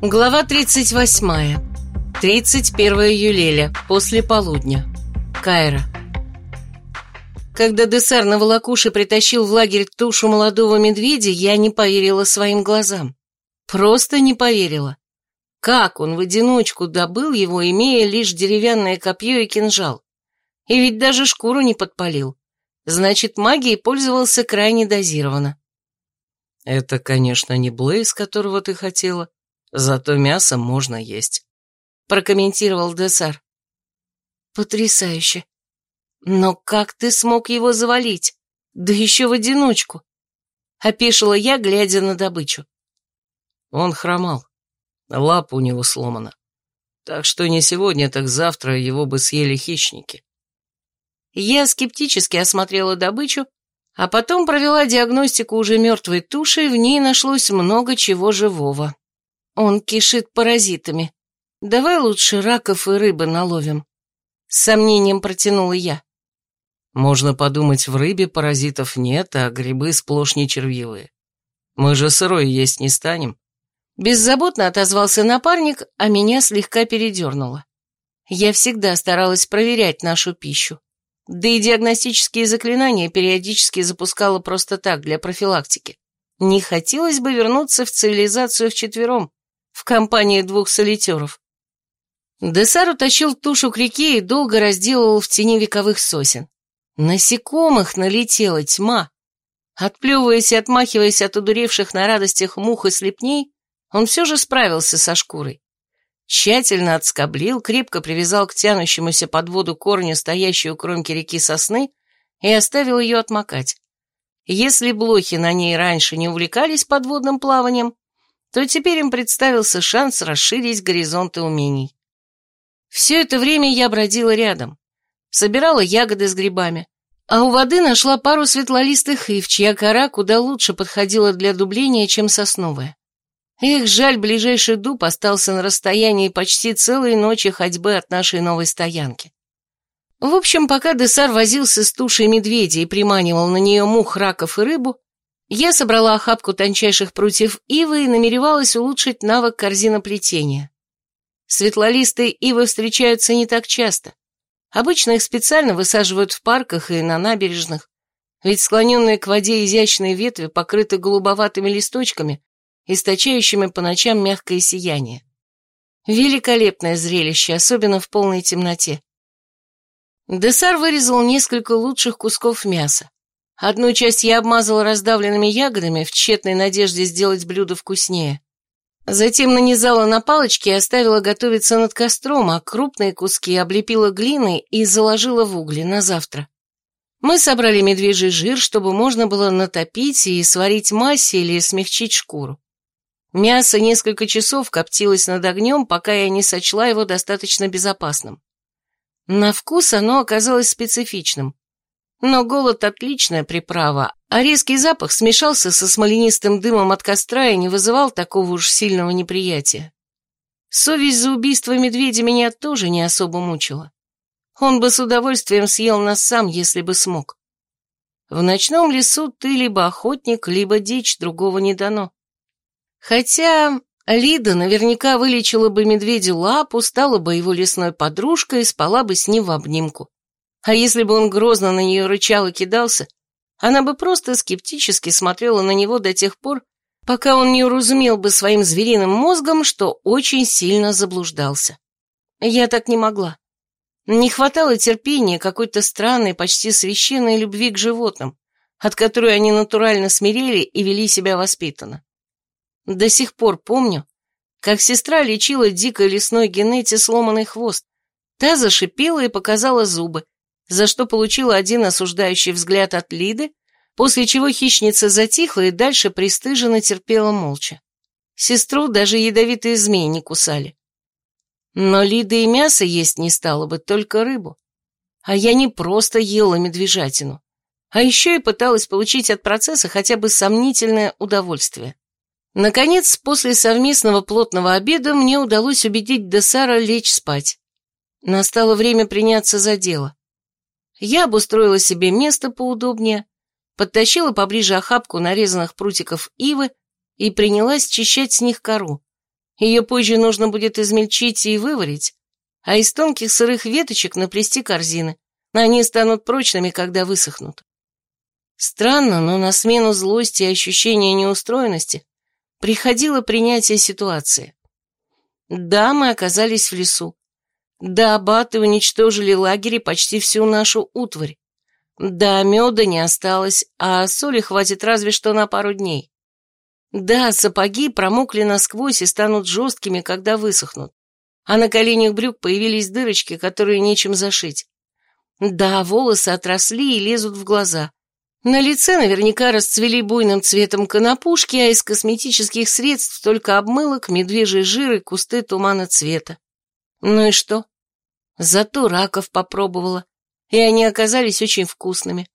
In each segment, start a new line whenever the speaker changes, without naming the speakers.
Глава 38. 31 июля, после полудня. Кайра. Когда Десар на волокуше притащил в лагерь тушу молодого медведя, я не поверила своим глазам. Просто не поверила. Как он в одиночку добыл его, имея лишь деревянное копье и кинжал? И ведь даже шкуру не подпалил. Значит, магией пользовался крайне дозированно.
Это, конечно, не Блейз, которого ты хотела, Зато мясо можно есть», — прокомментировал Десар.
«Потрясающе. Но как ты смог его завалить? Да еще в одиночку!» — опешила я, глядя на добычу.
Он хромал. Лапа у него сломана. Так что не сегодня, так завтра его бы съели хищники.
Я скептически осмотрела добычу, а потом провела диагностику уже мертвой туши, в ней нашлось много чего живого. Он кишит паразитами. Давай лучше раков и рыбы наловим. С сомнением протянула я.
Можно подумать, в рыбе паразитов нет, а грибы сплошь не червивые. Мы же сырой есть не станем.
Беззаботно отозвался напарник, а меня слегка передернуло. Я всегда старалась проверять нашу пищу. Да и диагностические заклинания периодически запускала просто так, для профилактики. Не хотелось бы вернуться в цивилизацию вчетвером, в компании двух солитеров. Десар утащил тушу к реке и долго разделывал в тени вековых сосен. Насекомых налетела тьма. Отплевываясь и отмахиваясь от удуревших на радостях мух и слепней, он все же справился со шкурой. Тщательно отскоблил, крепко привязал к тянущемуся под воду корню стоящей у кромки реки сосны и оставил ее отмокать. Если блохи на ней раньше не увлекались подводным плаванием, то теперь им представился шанс расширить горизонты умений. Все это время я бродила рядом, собирала ягоды с грибами, а у воды нашла пару светлолистых ив, чья кора куда лучше подходила для дубления, чем сосновая. Эх, жаль, ближайший дуб остался на расстоянии почти целой ночи ходьбы от нашей новой стоянки. В общем, пока Десар возился с тушей медведя и приманивал на нее мух, раков и рыбу, я собрала охапку тончайших прутьев ивы и намеревалась улучшить навык корзиноплетения. Светлолистые ивы встречаются не так часто. Обычно их специально высаживают в парках и на набережных, ведь склоненные к воде изящные ветви покрыты голубоватыми листочками, источающими по ночам мягкое сияние. Великолепное зрелище, особенно в полной темноте. Десар вырезал несколько лучших кусков мяса. Одну часть я обмазала раздавленными ягодами в тщетной надежде сделать блюдо вкуснее. Затем нанизала на палочки и оставила готовиться над костром, а крупные куски облепила глиной и заложила в угли на завтра. Мы собрали медвежий жир, чтобы можно было натопить и сварить массе или смягчить шкуру. Мясо несколько часов коптилось над огнем, пока я не сочла его достаточно безопасным. На вкус оно оказалось специфичным. Но голод – отличная приправа, а резкий запах смешался со смоленистым дымом от костра и не вызывал такого уж сильного неприятия. Совесть за убийство медведя меня тоже не особо мучила. Он бы с удовольствием съел нас сам, если бы смог. В ночном лесу ты либо охотник, либо дичь, другого не дано. Хотя Лида наверняка вылечила бы медведю лапу, стала бы его лесной подружкой и спала бы с ним в обнимку. А если бы он грозно на нее рычал и кидался, она бы просто скептически смотрела на него до тех пор, пока он не уразумел бы своим звериным мозгом, что очень сильно заблуждался. Я так не могла. Не хватало терпения какой-то странной, почти священной любви к животным, от которой они натурально смирели и вели себя воспитанно. До сих пор помню, как сестра лечила дикой лесной генете сломанный хвост. Та зашипела и показала зубы, за что получила один осуждающий взгляд от Лиды, после чего хищница затихла и дальше пристыженно терпела молча. Сестру даже ядовитые змеи не кусали. Но Лида и мясо есть не стала бы, только рыбу. А я не просто ела медвежатину, а еще и пыталась получить от процесса хотя бы сомнительное удовольствие. Наконец, после совместного плотного обеда мне удалось убедить Десара лечь спать. Настало время приняться за дело. Я обустроила себе место поудобнее, подтащила поближе охапку нарезанных прутиков ивы и принялась чищать с них кору. Ее позже нужно будет измельчить и выварить, а из тонких сырых веточек наплести корзины. Они станут прочными, когда высохнут. Странно, но на смену злости и ощущения неустроенности приходило принятие ситуации. Да, мы оказались в лесу. Да, баты уничтожили лагерь почти всю нашу утварь. Да, меда не осталось, а соли хватит разве что на пару дней. Да, сапоги промокли насквозь и станут жесткими, когда высохнут. А на коленях брюк появились дырочки, которые нечем зашить. Да, волосы отросли и лезут в глаза. На лице наверняка расцвели буйным цветом конопушки, а из косметических средств только обмылок, медвежий жир и кусты тумана цвета. Ну и что? Зато раков попробовала, и они оказались очень вкусными.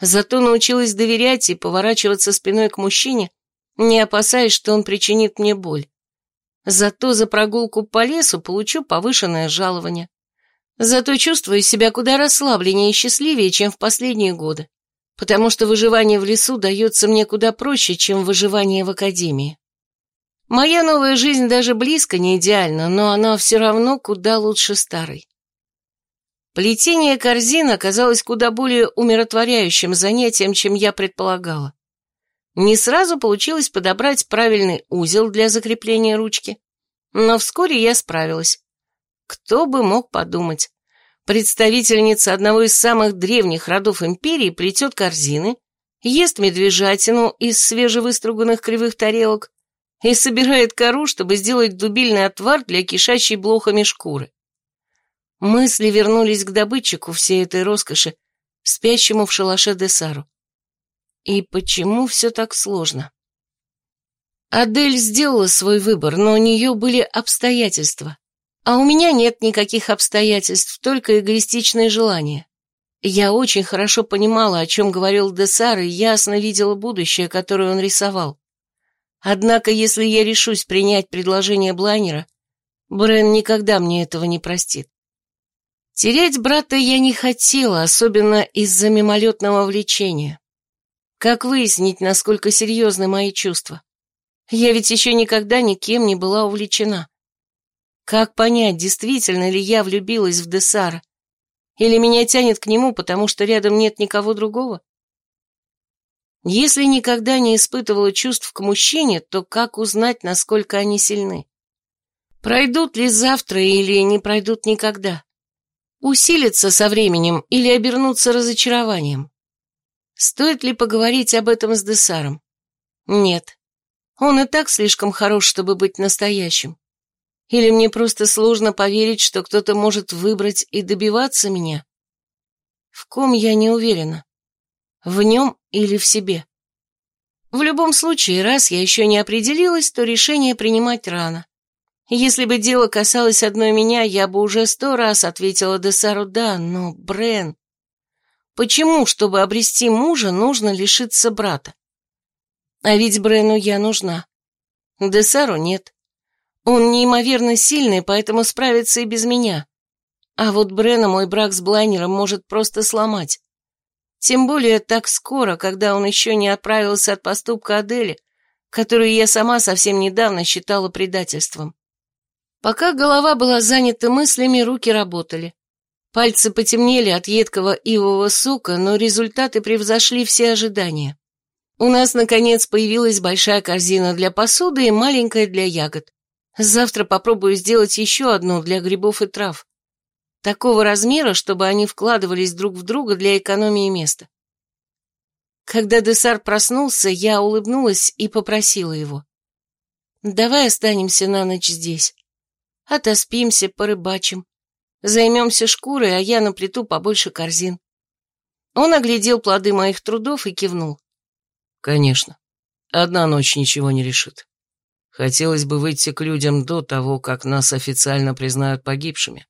Зато научилась доверять и поворачиваться спиной к мужчине, не опасаясь, что он причинит мне боль. Зато за прогулку по лесу получу повышенное жалование. Зато чувствую себя куда расслабленнее и счастливее, чем в последние годы, потому что выживание в лесу дается мне куда проще, чем выживание в академии. Моя новая жизнь даже близко не идеальна, но она все равно куда лучше старой. Плетение корзин оказалось куда более умиротворяющим занятием, чем я предполагала. Не сразу получилось подобрать правильный узел для закрепления ручки, но вскоре я справилась. Кто бы мог подумать. Представительница одного из самых древних родов империи плетет корзины, ест медвежатину из свежевыструганных кривых тарелок и собирает кору, чтобы сделать дубильный отвар для кишащей блохами шкуры. Мысли вернулись к добытчику всей этой роскоши, спящему в шалаше Десару. И почему все так сложно? Адель сделала свой выбор, но у нее были обстоятельства. А у меня нет никаких обстоятельств, только эгоистичные желания. Я очень хорошо понимала, о чем говорил Десар, и ясно видела будущее, которое он рисовал. Однако, если я решусь принять предложение Блайнера, Брен никогда мне этого не простит. Терять брата я не хотела, особенно из-за мимолетного влечения. Как выяснить, насколько серьезны мои чувства? Я ведь еще никогда никем не была увлечена. Как понять, действительно ли я влюбилась в Десара? Или меня тянет к нему, потому что рядом нет никого другого? Если никогда не испытывала чувств к мужчине, то как узнать, насколько они сильны? Пройдут ли завтра или не пройдут никогда? Усилятся со временем или обернутся разочарованием? Стоит ли поговорить об этом с Десаром? Нет. Он и так слишком хорош, чтобы быть настоящим. Или мне просто сложно поверить, что кто-то может выбрать и добиваться меня? В ком я не уверена. В нем или в себе. В любом случае, раз я еще не определилась, то решение принимать рано. Если бы дело касалось одной меня, я бы уже сто раз ответила Десару «да», но Брен... Почему, чтобы обрести мужа, нужно лишиться брата? А ведь Брену я нужна. Десару нет. Он неимоверно сильный, поэтому справится и без меня. А вот Брена мой брак с Блайнером может просто сломать. Тем более так скоро, когда он еще не отправился от поступка Адели, которую я сама совсем недавно считала предательством. Пока голова была занята мыслями, руки работали. Пальцы потемнели от едкого ивового сока, но результаты превзошли все ожидания. У нас, наконец, появилась большая корзина для посуды и маленькая для ягод. Завтра попробую сделать еще одну для грибов и трав. Такого размера, чтобы они вкладывались друг в друга для экономии места. Когда Десар проснулся, я улыбнулась и попросила его. «Давай останемся на ночь здесь. Отоспимся, порыбачим. Займемся шкурой, а я наплету побольше корзин. Он оглядел плоды моих трудов и кивнул.
Конечно. Одна ночь ничего не решит. Хотелось бы выйти к людям до того, как нас официально признают погибшими.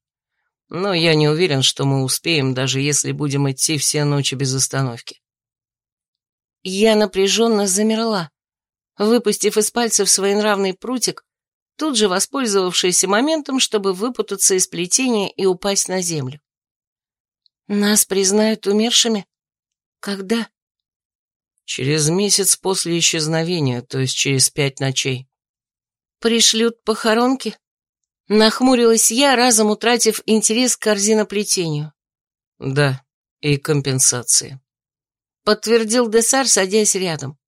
Но я не уверен, что мы успеем, даже если будем идти все ночи без остановки.
Я напряженно замерла, выпустив из пальцев своенравный прутик тут же воспользовавшаяся моментом, чтобы выпутаться из плетения и упасть на землю. «Нас признают умершими? Когда?»
«Через месяц после исчезновения, то есть через пять ночей».
Пришлют похоронки? Нахмурилась я, разом утратив интерес к корзиноплетению.
Да, и компенсации.
Подтвердил Десар, садясь рядом.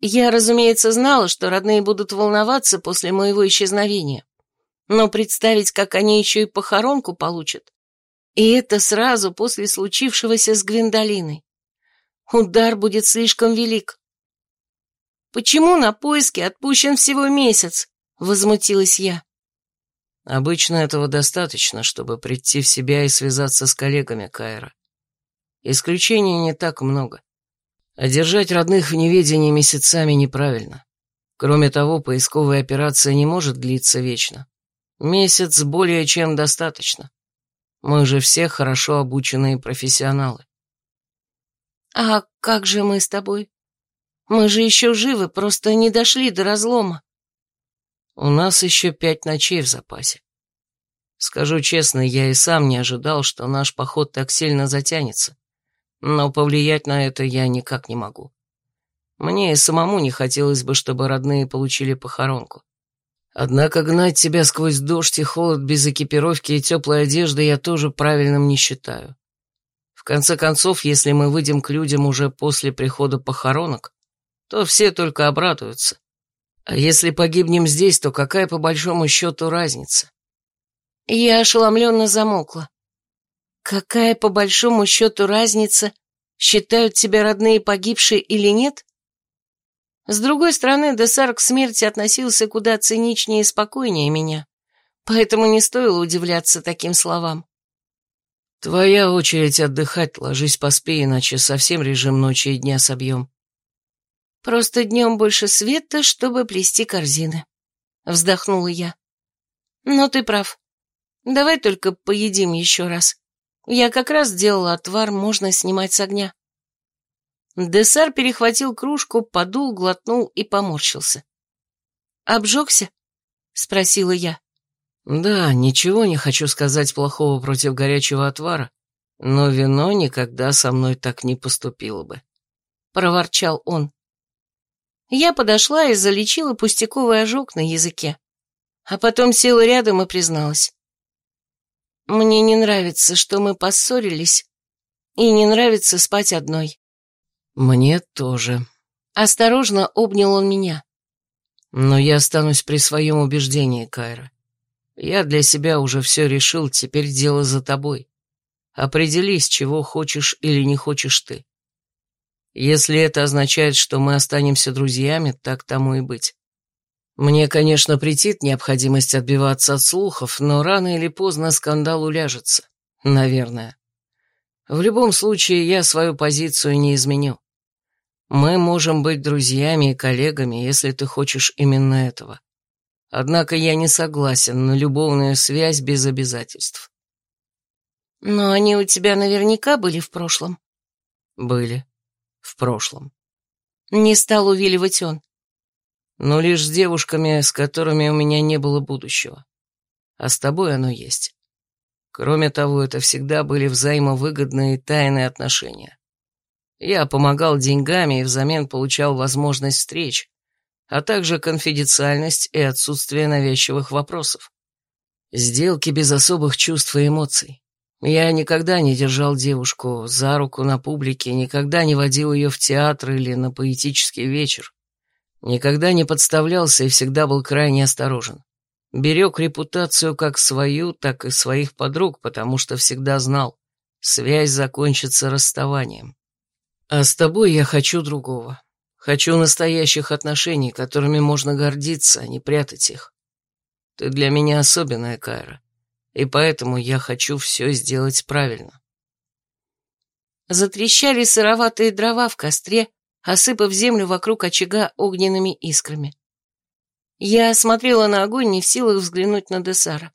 Я, разумеется, знала, что родные будут волноваться после моего исчезновения. Но представить, как они еще и похоронку получат. И это сразу после случившегося с Гвиндолиной. Удар будет слишком велик. «Почему на поиски отпущен всего месяц?» — возмутилась я.
Обычно этого достаточно, чтобы прийти в себя и связаться с коллегами Кайра. Исключений не так много. А держать родных в неведении месяцами неправильно. Кроме того, поисковая операция не может длиться вечно. Месяц более чем достаточно. Мы же все хорошо обученные профессионалы.
А как же мы с тобой? Мы же еще живы, просто не дошли до разлома.
У нас еще пять ночей в запасе. Скажу честно, я и сам не ожидал, что наш поход так сильно затянется. Но повлиять на это я никак не могу. Мне и самому не хотелось бы, чтобы родные получили похоронку. Однако гнать тебя сквозь дождь и холод без экипировки и теплой одежды я тоже правильным не считаю. В конце концов, если мы выйдем к людям уже после прихода похоронок, то все только обрадуются. А если погибнем здесь, то какая по большому счету разница?
Я ошеломленно замокла. Какая по большому счету разница, считают тебя родные погибшие или нет? С другой стороны, Десар к смерти относился куда циничнее и спокойнее меня, поэтому не стоило удивляться таким словам.
«Твоя очередь отдыхать, ложись поспей, иначе совсем режим ночи и дня собьем».
Просто днем больше света, чтобы плести корзины. Вздохнула я. Но ты прав. Давай только поедим еще раз. Я как раз сделала отвар, можно снимать с огня. Десар перехватил кружку, подул, глотнул и поморщился. «Обжегся?» — спросила я.
«Да, ничего не хочу сказать плохого против горячего отвара, но вино никогда со мной так не поступило бы», — проворчал он.
Я подошла и залечила пустяковый ожог на языке, а потом села рядом и призналась. Мне не нравится, что мы поссорились, и не нравится спать одной.
Мне тоже.
Осторожно обнял он меня.
Но я останусь при своем убеждении, Кайра. Я для себя уже все решил, теперь дело за тобой. Определись, чего хочешь или не хочешь ты. Если это означает, что мы останемся друзьями, так тому и быть. Мне, конечно, претит необходимость отбиваться от слухов, но рано или поздно скандал уляжется. Наверное. В любом случае, я свою позицию не изменю. Мы можем быть друзьями и коллегами, если ты хочешь именно этого. Однако я не согласен на любовную связь без обязательств.
Но они у тебя наверняка были в прошлом.
Были в прошлом.
Не стал увиливать он.
Но лишь с девушками, с которыми у меня не было будущего. А с тобой оно есть. Кроме того, это всегда были взаимовыгодные тайные отношения. Я помогал деньгами и взамен получал возможность встреч, а также конфиденциальность и отсутствие навязчивых вопросов. Сделки без особых чувств и эмоций. Я никогда не держал девушку за руку на публике, никогда не водил ее в театр или на поэтический вечер. Никогда не подставлялся и всегда был крайне осторожен. Берег репутацию как свою, так и своих подруг, потому что всегда знал, связь закончится расставанием. А с тобой я хочу другого. Хочу настоящих отношений, которыми можно гордиться, а не прятать их. Ты для меня особенная, Кайра и поэтому я хочу все сделать правильно.
Затрещали сыроватые дрова в костре, осыпав землю вокруг очага огненными искрами. Я смотрела на огонь, не в силах взглянуть на Десара.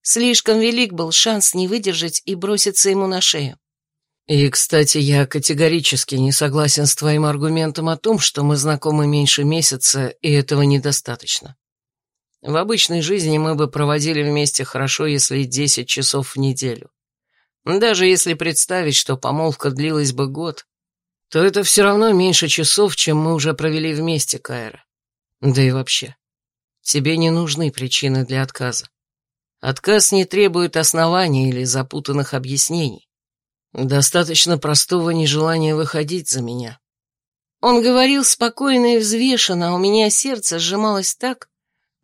Слишком велик был шанс не выдержать и броситься ему на шею.
И, кстати, я категорически не согласен с твоим аргументом о том, что мы знакомы меньше месяца, и этого недостаточно. В обычной жизни мы бы проводили вместе хорошо, если десять часов в неделю. Даже если представить, что помолвка длилась бы год, то это все равно меньше часов, чем мы уже провели вместе, Кайра. Да и вообще. Тебе не нужны причины для отказа. Отказ не требует оснований или запутанных объяснений. Достаточно простого нежелания выходить за меня.
Он говорил спокойно и взвешенно, а у меня сердце сжималось так,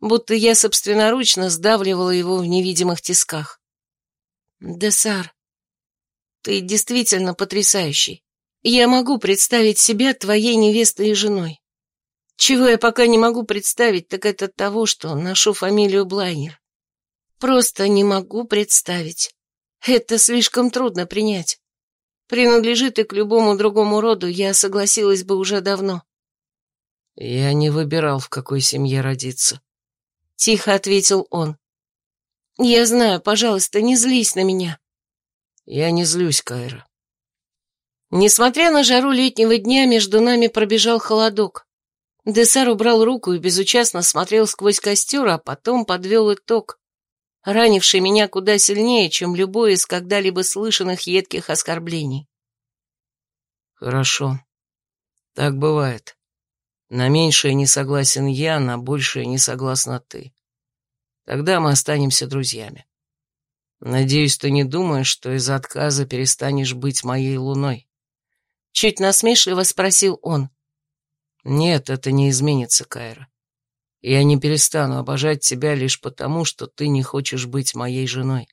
будто я собственноручно сдавливала его в невидимых тисках. «Десар, ты действительно потрясающий. Я могу представить себя твоей невестой и женой. Чего я пока не могу представить, так это того, что ношу фамилию Блайнер. Просто не могу представить. Это слишком трудно принять. Принадлежит и к любому другому роду, я согласилась бы уже давно.
Я не выбирал, в какой семье родиться.
Тихо ответил он. Я знаю, пожалуйста, не злись на меня.
Я не злюсь, Кайра.
Несмотря на жару летнего дня, между нами пробежал холодок. Десар убрал руку и безучастно смотрел сквозь костер, а потом подвел итог, ранивший меня куда сильнее, чем любой из когда-либо слышанных едких оскорблений.
Хорошо. Так бывает. На меньшее не согласен я, на большее не согласна ты. Тогда мы останемся друзьями. Надеюсь, ты не думаешь, что из-за отказа перестанешь быть моей луной.
Чуть насмешливо спросил он.
Нет, это не изменится, Кайра. Я не перестану обожать тебя лишь потому, что ты не хочешь быть моей женой.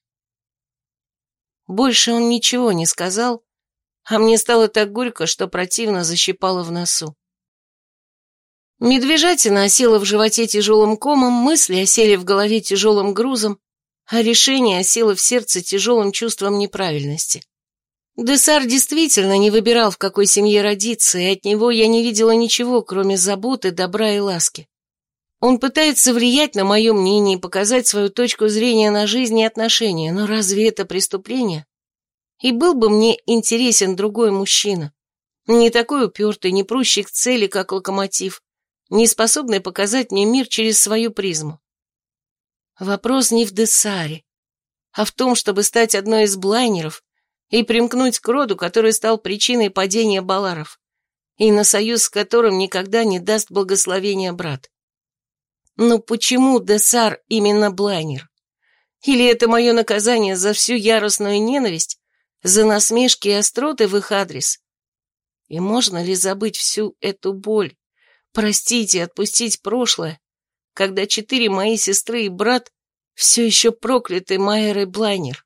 Больше он ничего не сказал, а мне стало так горько, что противно защипало в носу. Медвежатина осела в животе тяжелым комом, мысли осели в голове тяжелым грузом, а решение осело в сердце тяжелым чувством неправильности. Десар действительно не выбирал, в какой семье родиться, и от него я не видела ничего, кроме заботы, добра и ласки. Он пытается влиять на мое мнение и показать свою точку зрения на жизнь и отношения, но разве это преступление? И был бы мне интересен другой мужчина, не такой упертый, не прущий к цели, как локомотив, не способный показать мне мир через свою призму. Вопрос не в Десаре, а в том, чтобы стать одной из блайнеров и примкнуть к роду, который стал причиной падения Баларов, и на союз с которым никогда не даст благословения брат. Но почему Десар именно Блайнер? Или это мое наказание за всю яростную ненависть, за насмешки и остроты в их адрес? И можно ли забыть всю эту боль, простить и отпустить прошлое, когда четыре мои сестры и брат все еще прокляты Майерой Блайнер?